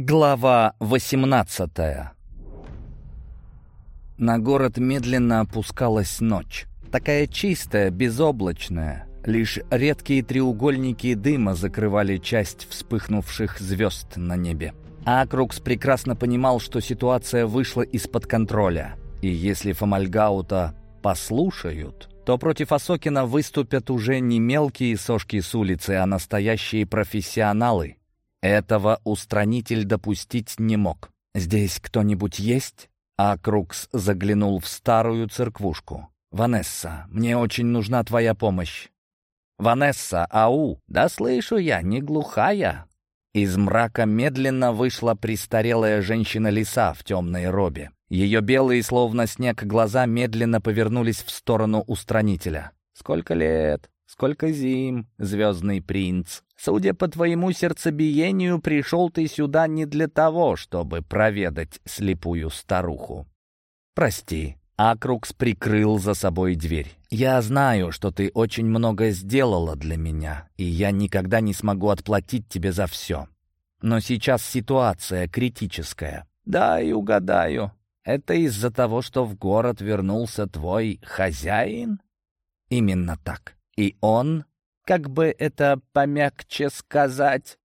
Глава 18 На город медленно опускалась ночь. Такая чистая, безоблачная. Лишь редкие треугольники дыма закрывали часть вспыхнувших звезд на небе. Акрукс прекрасно понимал, что ситуация вышла из-под контроля. И если Фомальгаута послушают, то против Осокина выступят уже не мелкие сошки с улицы, а настоящие профессионалы, этого устранитель допустить не мог. «Здесь кто-нибудь есть?» А Крукс заглянул в старую церквушку. «Ванесса, мне очень нужна твоя помощь». «Ванесса, ау! Да слышу я, не глухая!» Из мрака медленно вышла престарелая женщина-лиса в темной робе. Ее белые, словно снег, глаза медленно повернулись в сторону устранителя. «Сколько лет? Сколько зим, звездный принц?» Судя по твоему сердцебиению, пришел ты сюда не для того, чтобы проведать слепую старуху. Прости, Акрукс прикрыл за собой дверь. «Я знаю, что ты очень много сделала для меня, и я никогда не смогу отплатить тебе за все. Но сейчас ситуация критическая. Да, и угадаю. Это из-за того, что в город вернулся твой хозяин?» «Именно так. И он как бы это помягче сказать,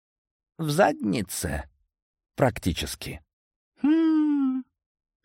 в заднице? Практически. Хм,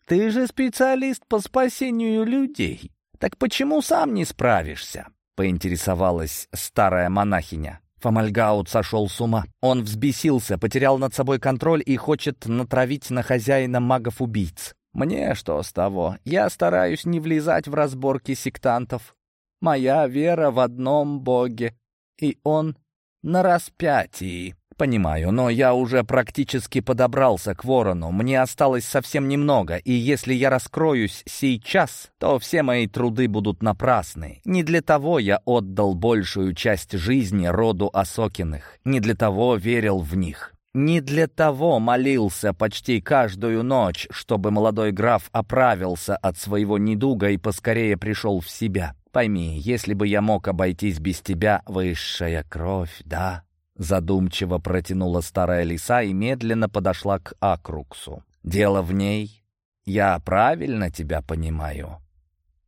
ты же специалист по спасению людей. Так почему сам не справишься? Поинтересовалась старая монахиня. Фомальгаут сошел с ума. Он взбесился, потерял над собой контроль и хочет натравить на хозяина магов-убийц. Мне что с того? Я стараюсь не влезать в разборки сектантов. Моя вера в одном Боге и он на распятии. Понимаю, но я уже практически подобрался к ворону. Мне осталось совсем немного, и если я раскроюсь сейчас, то все мои труды будут напрасны. Не для того я отдал большую часть жизни роду Осокиных, не для того верил в них. Не для того молился почти каждую ночь, чтобы молодой граф оправился от своего недуга и поскорее пришел в себя. Пойми, если бы я мог обойтись без тебя, высшая кровь, да?» Задумчиво протянула старая лиса и медленно подошла к Акруксу. «Дело в ней. Я правильно тебя понимаю?»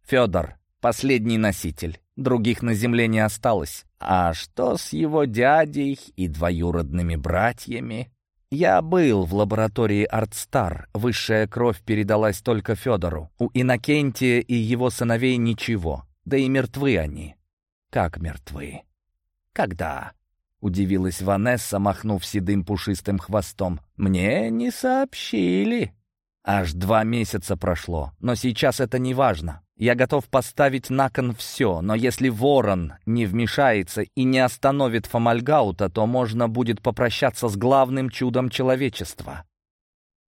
«Федор, последний носитель. Других на земле не осталось. А что с его дядей и двоюродными братьями?» «Я был в лаборатории Артстар. Высшая кровь передалась только Федору. У Иннокентия и его сыновей ничего. Да и мертвы они. Как мертвы? Когда? Удивилась Ванесса, махнув седым пушистым хвостом. Мне не сообщили. Аж два месяца прошло, но сейчас это не важно. Я готов поставить на кон все, но если ворон не вмешается и не остановит Фомальгаута, то можно будет попрощаться с главным чудом человечества.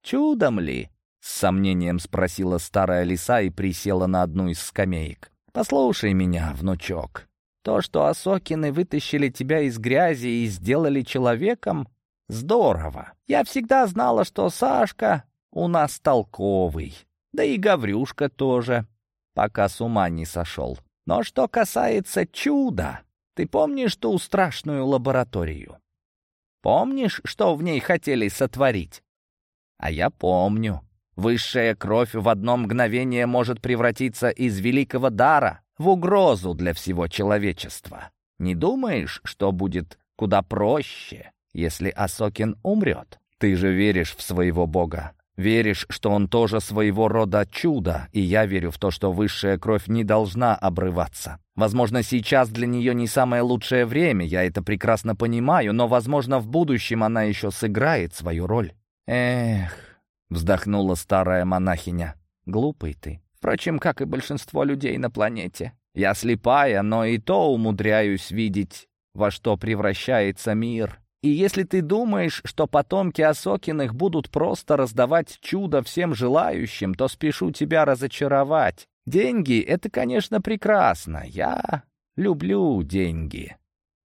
«Чудом ли?» — с сомнением спросила старая лиса и присела на одну из скамеек. «Послушай меня, внучок. То, что Осокины вытащили тебя из грязи и сделали человеком, здорово. Я всегда знала, что Сашка у нас толковый. Да и Гаврюшка тоже, пока с ума не сошел. Но что касается чуда, ты помнишь ту страшную лабораторию? Помнишь, что в ней хотели сотворить? А я помню. Высшая кровь в одно мгновение может превратиться из великого дара в угрозу для всего человечества. Не думаешь, что будет куда проще, если Асокин умрет? Ты же веришь в своего бога. Веришь, что он тоже своего рода чудо, и я верю в то, что высшая кровь не должна обрываться. Возможно, сейчас для нее не самое лучшее время, я это прекрасно понимаю, но, возможно, в будущем она еще сыграет свою роль. Эх, Вздохнула старая монахиня. Глупый ты. Впрочем, как и большинство людей на планете. Я слепая, но и то умудряюсь видеть, во что превращается мир. И если ты думаешь, что потомки Осокиных будут просто раздавать чудо всем желающим, то спешу тебя разочаровать. Деньги — это, конечно, прекрасно. Я люблю деньги.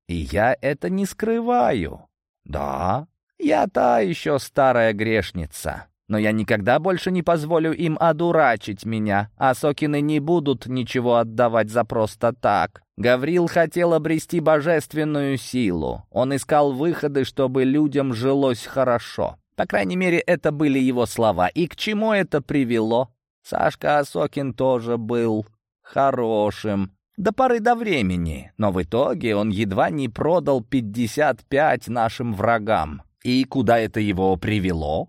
И я это не скрываю. Да, я та еще старая грешница. Но я никогда больше не позволю им одурачить меня, а Сокины не будут ничего отдавать за просто так. Гаврил хотел обрести божественную силу. Он искал выходы, чтобы людям жилось хорошо. По крайней мере, это были его слова. И к чему это привело? Сашка Осокин тоже был хорошим. До поры до времени. Но в итоге он едва не продал 55 нашим врагам. И куда это его привело?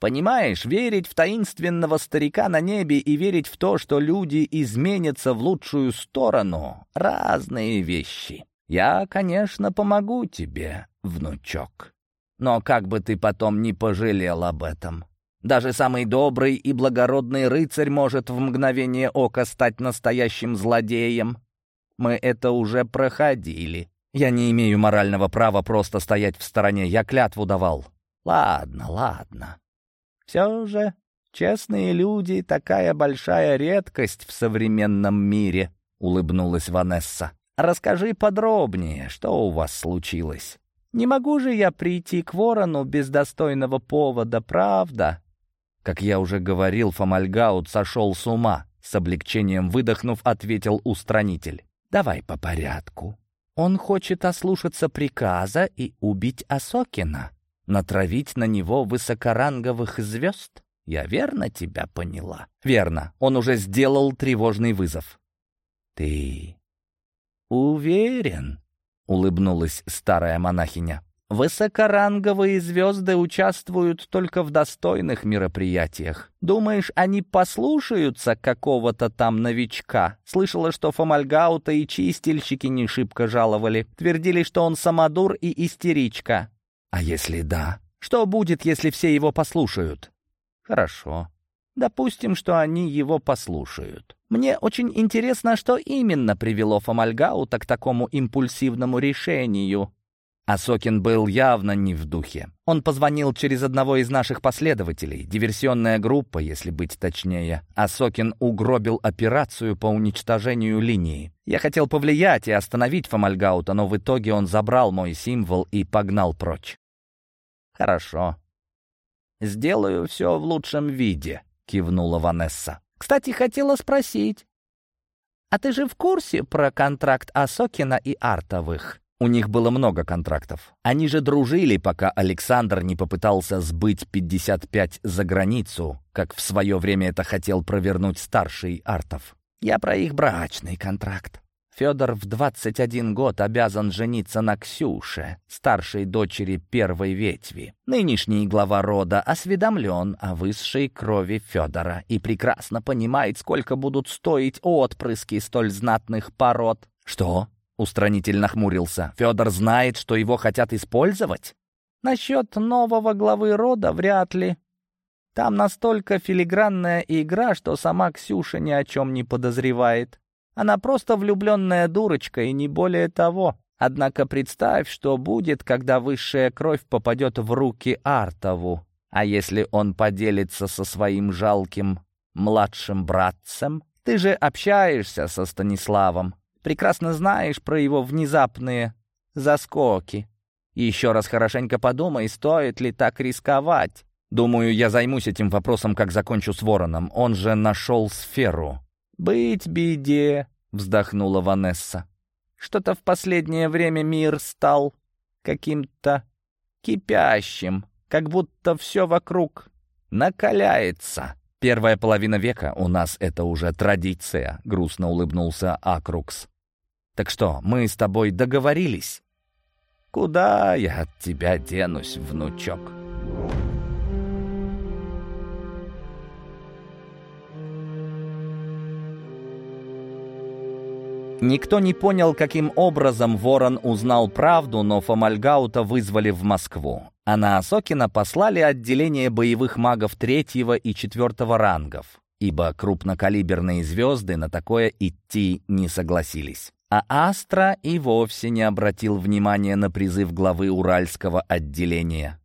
Понимаешь, верить в таинственного старика на небе и верить в то, что люди изменятся в лучшую сторону — разные вещи. Я, конечно, помогу тебе, внучок. Но как бы ты потом не пожалел об этом. Даже самый добрый и благородный рыцарь может в мгновение ока стать настоящим злодеем. Мы это уже проходили. Я не имею морального права просто стоять в стороне. Я клятву давал. Ладно, ладно. Все же честные люди — такая большая редкость в современном мире, — улыбнулась Ванесса. Расскажи подробнее, что у вас случилось. Не могу же я прийти к ворону без достойного повода, правда? Как я уже говорил, Фомальгаут сошел с ума. С облегчением выдохнув, ответил устранитель. Давай по порядку. Он хочет ослушаться приказа и убить Асокина. Натравить на него высокоранговых звезд? Я верно тебя поняла? Верно. Он уже сделал тревожный вызов. Ты уверен? — улыбнулась старая монахиня. «Высокоранговые звезды участвуют только в достойных мероприятиях. Думаешь, они послушаются какого-то там новичка? Слышала, что Фомальгаута и чистильщики не шибко жаловали. Твердили, что он самодур и истеричка. А если да? Что будет, если все его послушают? Хорошо. Допустим, что они его послушают. Мне очень интересно, что именно привело Фомальгаута к такому импульсивному решению. Асокин был явно не в духе. Он позвонил через одного из наших последователей, диверсионная группа, если быть точнее. Асокин угробил операцию по уничтожению линии. Я хотел повлиять и остановить Фомальгаута, но в итоге он забрал мой символ и погнал прочь. «Хорошо. Сделаю все в лучшем виде», — кивнула Ванесса. «Кстати, хотела спросить, а ты же в курсе про контракт Асокина и Артовых?» У них было много контрактов. Они же дружили, пока Александр не попытался сбыть 55 за границу, как в свое время это хотел провернуть старший Артов. Я про их брачный контракт. Федор в 21 год обязан жениться на Ксюше, старшей дочери первой ветви. Нынешний глава рода осведомлен о высшей крови Федора и прекрасно понимает, сколько будут стоить отпрыски столь знатных пород. «Что?» — устранитель нахмурился. «Федор знает, что его хотят использовать?» «Насчет нового главы рода вряд ли. Там настолько филигранная игра, что сама Ксюша ни о чем не подозревает». Она просто влюбленная дурочка и не более того. Однако представь, что будет, когда высшая кровь попадет в руки Артову. А если он поделится со своим жалким младшим братцем? Ты же общаешься со Станиславом. Прекрасно знаешь про его внезапные заскоки. Еще раз хорошенько подумай, стоит ли так рисковать. Думаю, я займусь этим вопросом, как закончу с Вороном. Он же нашел сферу. «Быть беде», — вздохнула Ванесса. «Что-то в последнее время мир стал каким-то кипящим, как будто все вокруг накаляется». «Первая половина века у нас это уже традиция», — грустно улыбнулся Акрукс. «Так что, мы с тобой договорились?» «Куда я от тебя денусь, внучок?» Никто не понял, каким образом Ворон узнал правду, но Фомальгаута вызвали в Москву. А на Осокина послали отделение боевых магов третьего и четвертого рангов, ибо крупнокалиберные звезды на такое идти не согласились. А Астра и вовсе не обратил внимания на призыв главы Уральского отделения.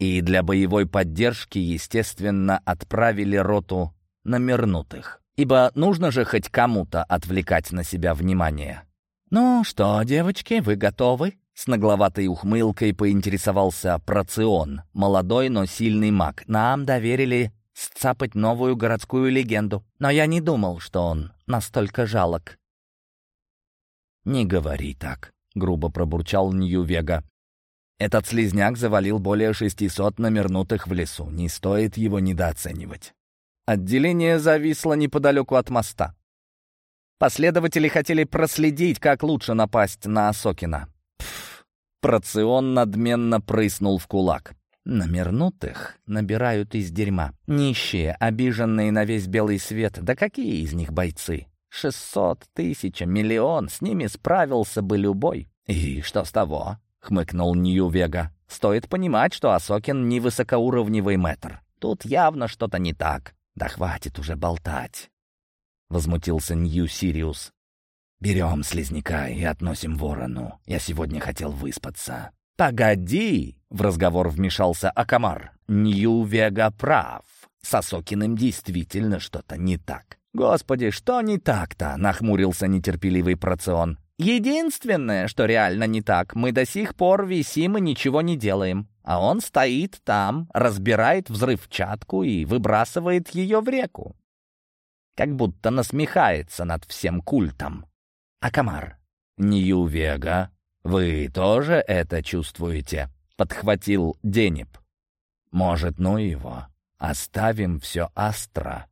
И для боевой поддержки, естественно, отправили роту на Мернутых ибо нужно же хоть кому-то отвлекать на себя внимание. «Ну что, девочки, вы готовы?» С нагловатой ухмылкой поинтересовался Процион, молодой, но сильный маг. «Нам доверили сцапать новую городскую легенду, но я не думал, что он настолько жалок». «Не говори так», — грубо пробурчал Нью-Вега. Этот слизняк завалил более 600 номернутых в лесу. Не стоит его недооценивать. Отделение зависло неподалеку от моста. Последователи хотели проследить, как лучше напасть на Осокина. Пф, Процион надменно прыснул в кулак. Номернутых набирают из дерьма. Нищие, обиженные на весь белый свет. Да какие из них бойцы? Шестьсот, тысяча, миллион. С ними справился бы любой. И что с того? Хмыкнул Нью-Вега. Стоит понимать, что Осокин не высокоуровневый мэтр. Тут явно что-то не так. Да хватит уже болтать. — возмутился Нью-Сириус. «Берем слизняка и относим ворону. Я сегодня хотел выспаться». «Погоди!» — в разговор вмешался Акамар. «Нью-Вега прав. С Осокиным действительно что-то не так». «Господи, что не так-то?» — нахмурился нетерпеливый Процион. «Единственное, что реально не так, мы до сих пор висим и ничего не делаем. А он стоит там, разбирает взрывчатку и выбрасывает ее в реку как будто насмехается над всем культом. Акамар, Нью-Вега, вы тоже это чувствуете? Подхватил Денеп. Может, ну его, оставим все Астра.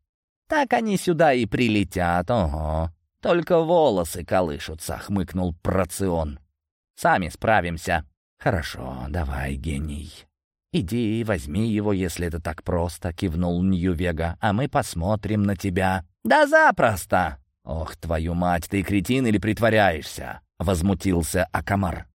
Так они сюда и прилетят, ого. Только волосы колышутся, хмыкнул Процион. Сами справимся. Хорошо, давай, гений. «Иди, возьми его, если это так просто», — кивнул Нью-Вега, «а мы посмотрим на тебя». «Да запросто!» «Ох, твою мать, ты кретин или притворяешься?» — возмутился Акамар.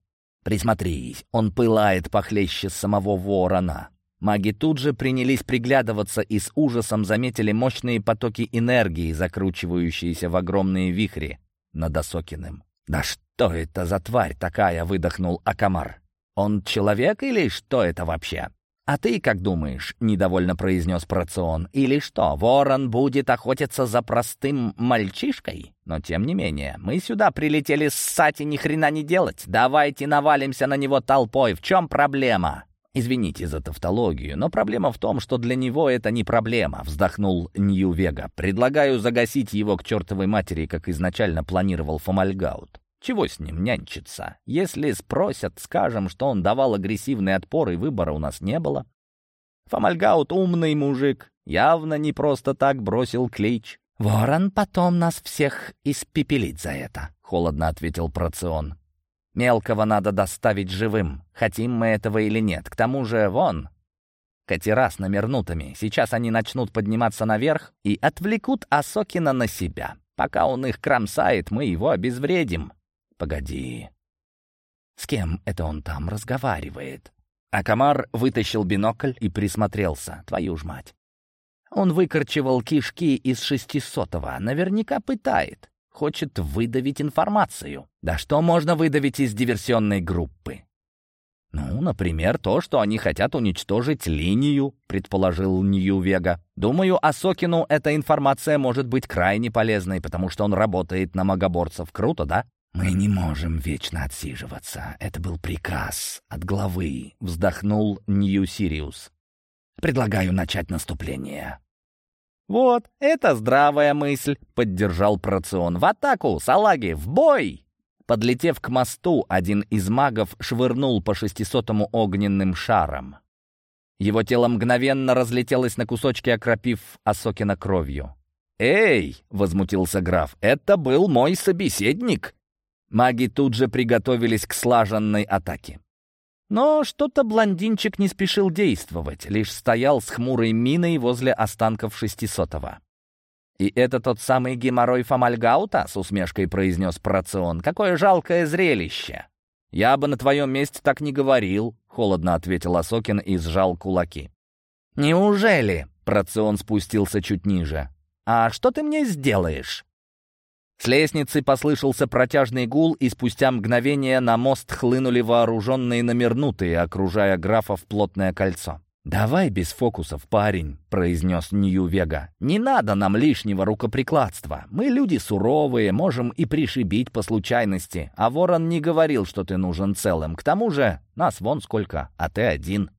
«Присмотрись, он пылает похлеще самого ворона». Маги тут же принялись приглядываться и с ужасом заметили мощные потоки энергии, закручивающиеся в огромные вихри над Осокиным. «Да что это за тварь такая?» — выдохнул Акамар. «Он человек или что это вообще?» «А ты как думаешь?» — недовольно произнес Процион. «Или что, ворон будет охотиться за простым мальчишкой? Но тем не менее, мы сюда прилетели ссать и ни хрена не делать. Давайте навалимся на него толпой. В чем проблема?» «Извините за тавтологию, но проблема в том, что для него это не проблема», — вздохнул Нью-Вега. «Предлагаю загасить его к чертовой матери, как изначально планировал Фомальгаут. Чего с ним нянчиться? Если спросят, скажем, что он давал агрессивный отпор и выбора у нас не было. Фомальгаут умный мужик, явно не просто так бросил клич. «Ворон потом нас всех испепелит за это», — холодно ответил Процион. «Мелкого надо доставить живым, хотим мы этого или нет. К тому же, вон, катера с номернутыми. Сейчас они начнут подниматься наверх и отвлекут Асокина на себя. Пока он их кромсает, мы его обезвредим. «Погоди. С кем это он там разговаривает?» А комар вытащил бинокль и присмотрелся. Твою ж мать. Он выкорчевал кишки из шестисотого. Наверняка пытает. Хочет выдавить информацию. Да что можно выдавить из диверсионной группы? «Ну, например, то, что они хотят уничтожить линию», — предположил Нью-Вега. «Думаю, Асокину эта информация может быть крайне полезной, потому что он работает на магоборцев. Круто, да?» «Мы не можем вечно отсиживаться. Это был приказ от главы», — вздохнул Нью-Сириус. «Предлагаю начать наступление». «Вот, это здравая мысль», — поддержал Процион. «В атаку! Салаги! В бой!» Подлетев к мосту, один из магов швырнул по шестисотому огненным шаром. Его тело мгновенно разлетелось на кусочки, окропив Осокина кровью. «Эй!» — возмутился граф. «Это был мой собеседник!» Маги тут же приготовились к слаженной атаке. Но что-то блондинчик не спешил действовать, лишь стоял с хмурой миной возле останков шестисотого. «И это тот самый геморрой Фомальгаута?» — с усмешкой произнес Процион. «Какое жалкое зрелище!» «Я бы на твоем месте так не говорил», — холодно ответил Осокин и сжал кулаки. «Неужели?» — Процион спустился чуть ниже. «А что ты мне сделаешь?» С лестницы послышался протяжный гул, и спустя мгновение на мост хлынули вооруженные номернутые, окружая графа в плотное кольцо. «Давай без фокусов, парень», — произнес Нью-Вега. «Не надо нам лишнего рукоприкладства. Мы люди суровые, можем и пришибить по случайности. А Ворон не говорил, что ты нужен целым. К тому же нас вон сколько, а ты один».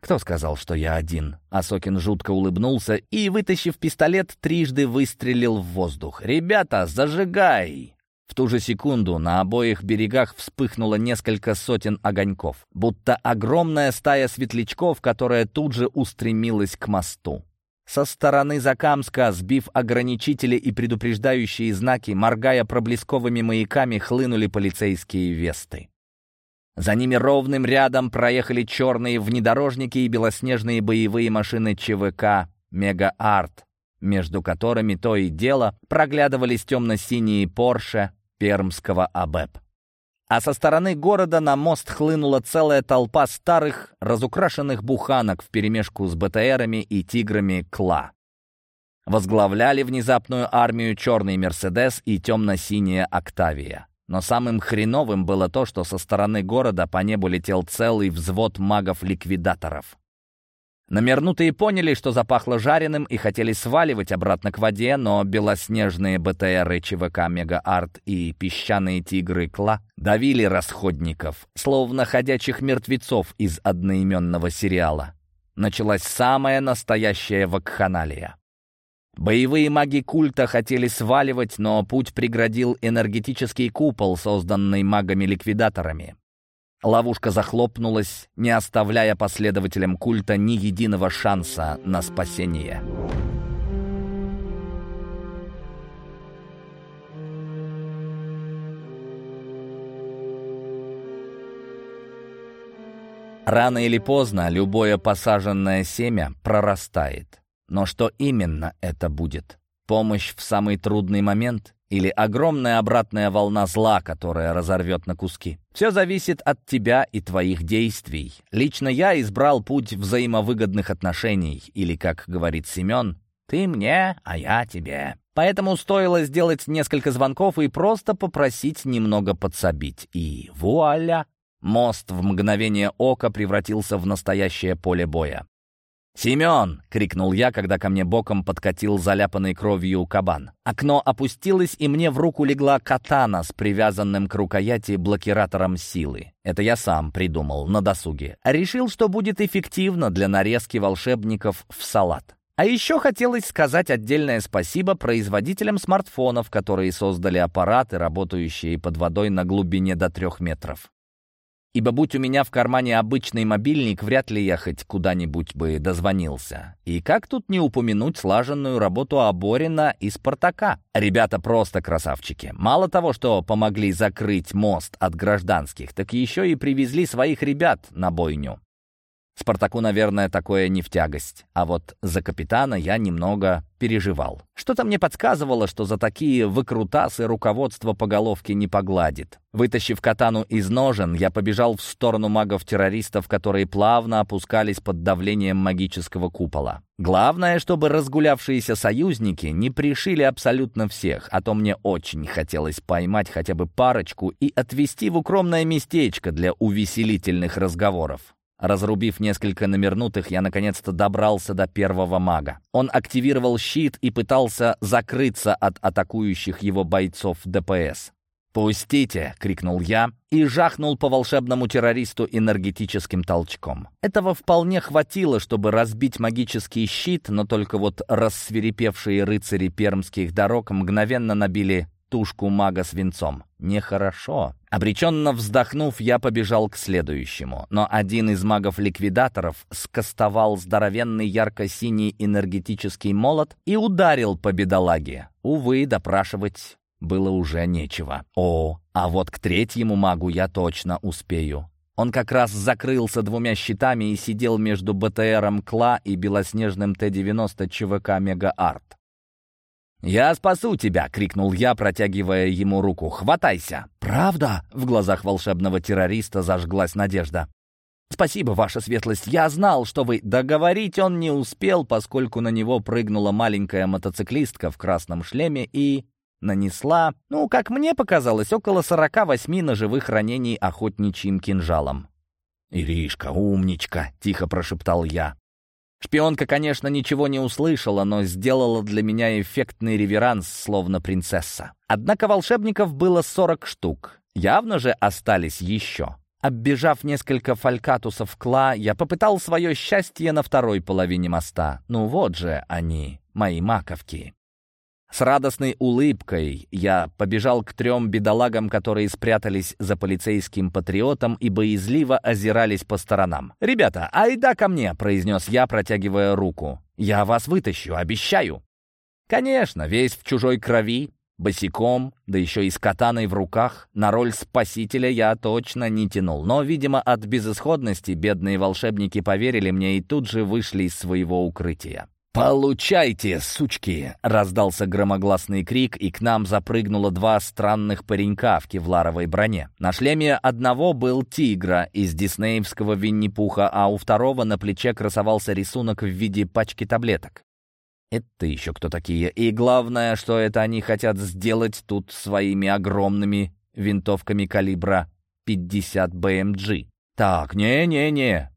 «Кто сказал, что я один?» Асокин жутко улыбнулся и, вытащив пистолет, трижды выстрелил в воздух. «Ребята, зажигай!» В ту же секунду на обоих берегах вспыхнуло несколько сотен огоньков, будто огромная стая светлячков, которая тут же устремилась к мосту. Со стороны Закамска, сбив ограничители и предупреждающие знаки, моргая проблесковыми маяками, хлынули полицейские весты. За ними ровным рядом проехали черные внедорожники и белоснежные боевые машины ЧВК «Мега-Арт», между которыми то и дело проглядывались темно-синие «Порше», пермского АБЭП. А со стороны города на мост хлынула целая толпа старых, разукрашенных буханок вперемешку с БТРами и тиграми Кла. Возглавляли внезапную армию черный «Мерседес» и темно-синяя «Октавия». Но самым хреновым было то, что со стороны города по небу летел целый взвод магов-ликвидаторов. Намернутые поняли, что запахло жареным и хотели сваливать обратно к воде, но белоснежные БТРы ЧВК «Мега-Арт» и песчаные тигры «Кла» давили расходников, словно ходячих мертвецов из одноименного сериала. Началась самая настоящая вакханалия. Боевые маги культа хотели сваливать, но путь преградил энергетический купол, созданный магами-ликвидаторами. Ловушка захлопнулась, не оставляя последователям культа ни единого шанса на спасение. Рано или поздно любое посаженное семя прорастает. Но что именно это будет? Помощь в самый трудный момент или огромная обратная волна зла, которая разорвет на куски. Все зависит от тебя и твоих действий. Лично я избрал путь взаимовыгодных отношений, или, как говорит Семен, «ты мне, а я тебе». Поэтому стоило сделать несколько звонков и просто попросить немного подсобить. И вуаля! Мост в мгновение ока превратился в настоящее поле боя. «Семен!» — крикнул я, когда ко мне боком подкатил заляпанный кровью кабан. Окно опустилось, и мне в руку легла катана с привязанным к рукояти блокиратором силы. Это я сам придумал на досуге. Решил, что будет эффективно для нарезки волшебников в салат. А еще хотелось сказать отдельное спасибо производителям смартфонов, которые создали аппараты, работающие под водой на глубине до трех метров. Ибо будь у меня в кармане обычный мобильник, вряд ли я хоть куда-нибудь бы дозвонился. И как тут не упомянуть слаженную работу Аборина и Спартака? Ребята просто красавчики. Мало того, что помогли закрыть мост от гражданских, так еще и привезли своих ребят на бойню. Спартаку, наверное, такое не в тягость. А вот за капитана я немного переживал. Что-то мне подсказывало, что за такие выкрутасы руководство по головке не погладит. Вытащив катану из ножен, я побежал в сторону магов-террористов, которые плавно опускались под давлением магического купола. Главное, чтобы разгулявшиеся союзники не пришили абсолютно всех, а то мне очень хотелось поймать хотя бы парочку и отвезти в укромное местечко для увеселительных разговоров. Разрубив несколько номернутых, я наконец-то добрался до первого мага. Он активировал щит и пытался закрыться от атакующих его бойцов ДПС. «Пустите!» — крикнул я и жахнул по волшебному террористу энергетическим толчком. Этого вполне хватило, чтобы разбить магический щит, но только вот рассверепевшие рыцари пермских дорог мгновенно набили тушку мага свинцом. Нехорошо. Обреченно вздохнув, я побежал к следующему. Но один из магов-ликвидаторов скостовал здоровенный ярко-синий энергетический молот и ударил по бедолаге. Увы, допрашивать было уже нечего. О, а вот к третьему магу я точно успею. Он как раз закрылся двумя щитами и сидел между БТРом Кла и белоснежным Т-90 ЧВК Мега-Арт. «Я спасу тебя!» — крикнул я, протягивая ему руку. «Хватайся!» «Правда?» — в глазах волшебного террориста зажглась надежда. «Спасибо, ваша светлость. Я знал, что вы...» Договорить он не успел, поскольку на него прыгнула маленькая мотоциклистка в красном шлеме и... нанесла, ну, как мне показалось, около сорока восьми ножевых ранений охотничьим кинжалом. «Иришка, умничка!» — тихо прошептал я. Шпионка, конечно, ничего не услышала, но сделала для меня эффектный реверанс, словно принцесса. Однако волшебников было 40 штук. Явно же остались еще. Оббежав несколько фалькатусов кла, я попытал свое счастье на второй половине моста. Ну вот же они, мои маковки. С радостной улыбкой я побежал к трем бедолагам, которые спрятались за полицейским патриотом и боязливо озирались по сторонам. «Ребята, айда ко мне!» — произнес я, протягивая руку. «Я вас вытащу, обещаю!» Конечно, весь в чужой крови, босиком, да еще и с катаной в руках, на роль спасителя я точно не тянул. Но, видимо, от безысходности бедные волшебники поверили мне и тут же вышли из своего укрытия. «Получайте, сучки!» — раздался громогласный крик, и к нам запрыгнуло два странных паренька в кевларовой броне. На шлеме одного был тигра из диснеевского Винни-Пуха, а у второго на плече красовался рисунок в виде пачки таблеток. Это еще кто такие? И главное, что это они хотят сделать тут своими огромными винтовками калибра 50 БМГ. Так, не-не-не,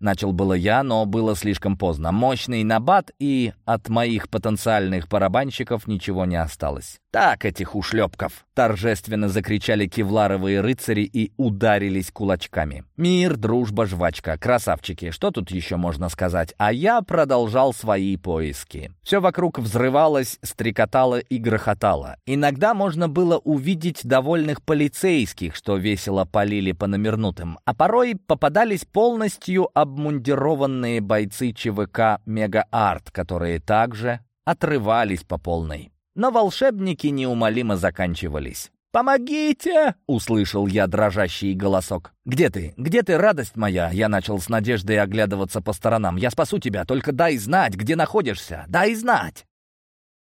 Начал было я, но было слишком поздно. Мощный набат, и от моих потенциальных барабанщиков ничего не осталось. «Так этих ушлепков!» — торжественно закричали кевларовые рыцари и ударились кулачками. «Мир, дружба, жвачка, красавчики, что тут еще можно сказать?» А я продолжал свои поиски. Все вокруг взрывалось, стрекотало и грохотало. Иногда можно было увидеть довольных полицейских, что весело полили по номернутым, а порой попадались полностью обмундированные бойцы ЧВК «Мега-Арт», которые также отрывались по полной. Но волшебники неумолимо заканчивались. «Помогите!» — услышал я дрожащий голосок. «Где ты? Где ты, радость моя?» Я начал с надеждой оглядываться по сторонам. «Я спасу тебя, только дай знать, где находишься. Дай знать!»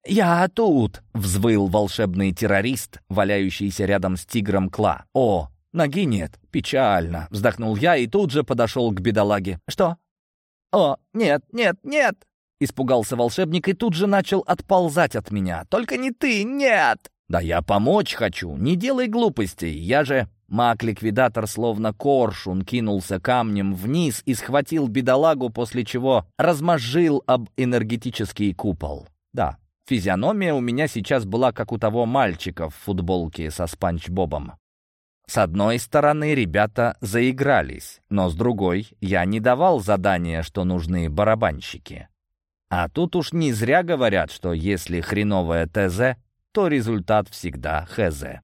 «Я тут!» — взвыл волшебный террорист, валяющийся рядом с тигром Кла. «О, ноги нет. Печально!» — вздохнул я и тут же подошел к бедолаге. «Что?» «О, нет, нет, нет!» Испугался волшебник и тут же начал отползать от меня. «Только не ты, нет!» «Да я помочь хочу, не делай глупостей, я же...» Маг-ликвидатор, словно коршун, кинулся камнем вниз и схватил бедолагу, после чего размозжил об энергетический купол. Да, физиономия у меня сейчас была как у того мальчика в футболке со Спанч Бобом. С одной стороны, ребята заигрались, но с другой, я не давал задания, что нужны барабанщики. А тут уж не зря говорят, что если хреновое ТЗ, то результат всегда ХЗ.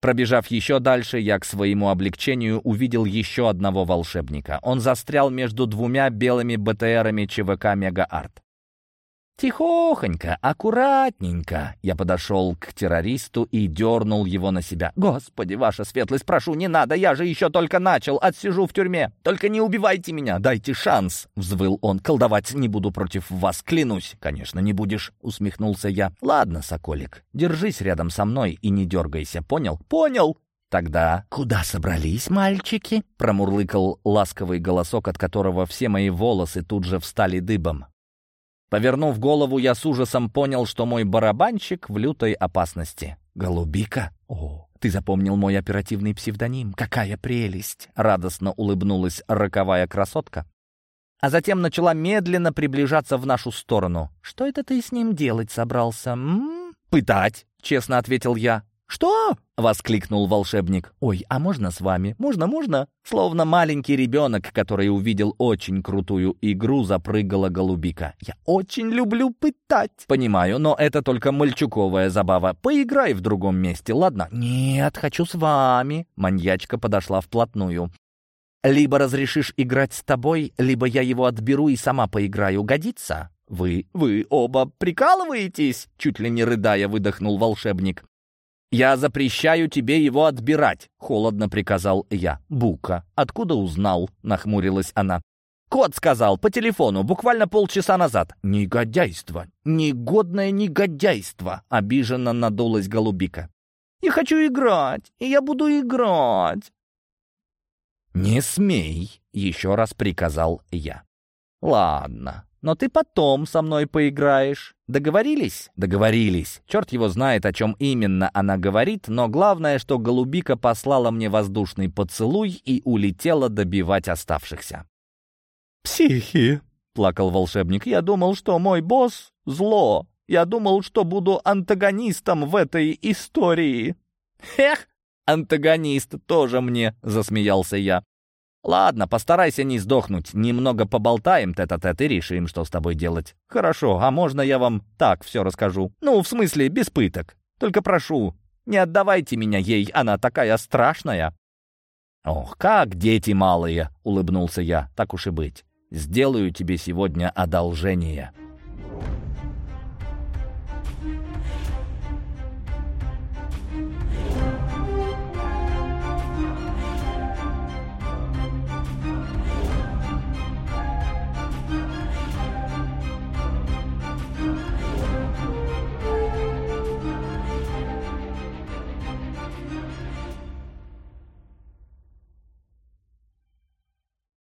Пробежав еще дальше, я к своему облегчению увидел еще одного волшебника. Он застрял между двумя белыми БТРами ЧВК «Мега-Арт». «Тихохонько, аккуратненько!» Я подошел к террористу и дернул его на себя. «Господи, ваша светлость, прошу, не надо, я же еще только начал, отсижу в тюрьме. Только не убивайте меня, дайте шанс!» Взвыл он. «Колдовать не буду против вас, клянусь!» «Конечно, не будешь!» — усмехнулся я. «Ладно, соколик, держись рядом со мной и не дергайся, понял?» «Понял!» «Тогда куда собрались мальчики?» — промурлыкал ласковый голосок, от которого все мои волосы тут же встали дыбом. Повернув голову, я с ужасом понял, что мой барабанщик в лютой опасности. «Голубика? О, ты запомнил мой оперативный псевдоним. Какая прелесть!» Радостно улыбнулась роковая красотка. А затем начала медленно приближаться в нашу сторону. «Что это ты с ним делать собрался?» М -м? «Пытать», — честно ответил я. «Что?» — воскликнул волшебник. «Ой, а можно с вами? Можно, можно?» Словно маленький ребенок, который увидел очень крутую игру, запрыгала голубика. «Я очень люблю пытать!» «Понимаю, но это только мальчуковая забава. Поиграй в другом месте, ладно?» «Нет, хочу с вами!» Маньячка подошла вплотную. «Либо разрешишь играть с тобой, либо я его отберу и сама поиграю. Годится?» «Вы, вы оба прикалываетесь?» Чуть ли не рыдая выдохнул волшебник. «Я запрещаю тебе его отбирать», — холодно приказал я. «Бука, откуда узнал?» — нахмурилась она. «Кот сказал по телефону буквально полчаса назад». «Негодяйство! Негодное негодяйство!» — обиженно надулась голубика. «Я хочу играть, и я буду играть!» «Не смей!» — еще раз приказал я. «Ладно, но ты потом со мной поиграешь. Договорились? Договорились. Черт его знает, о чем именно она говорит, но главное, что голубика послала мне воздушный поцелуй и улетела добивать оставшихся. «Психи!» — плакал волшебник. «Я думал, что мой босс — зло. Я думал, что буду антагонистом в этой истории». «Эх, антагонист тоже мне!» — засмеялся я. Ладно, постарайся не сдохнуть. Немного поболтаем тет-а-тет и решим, что с тобой делать. Хорошо, а можно я вам так все расскажу? Ну, в смысле, без пыток. Только прошу, не отдавайте меня ей, она такая страшная». «Ох, как дети малые!» — улыбнулся я. «Так уж и быть. Сделаю тебе сегодня одолжение».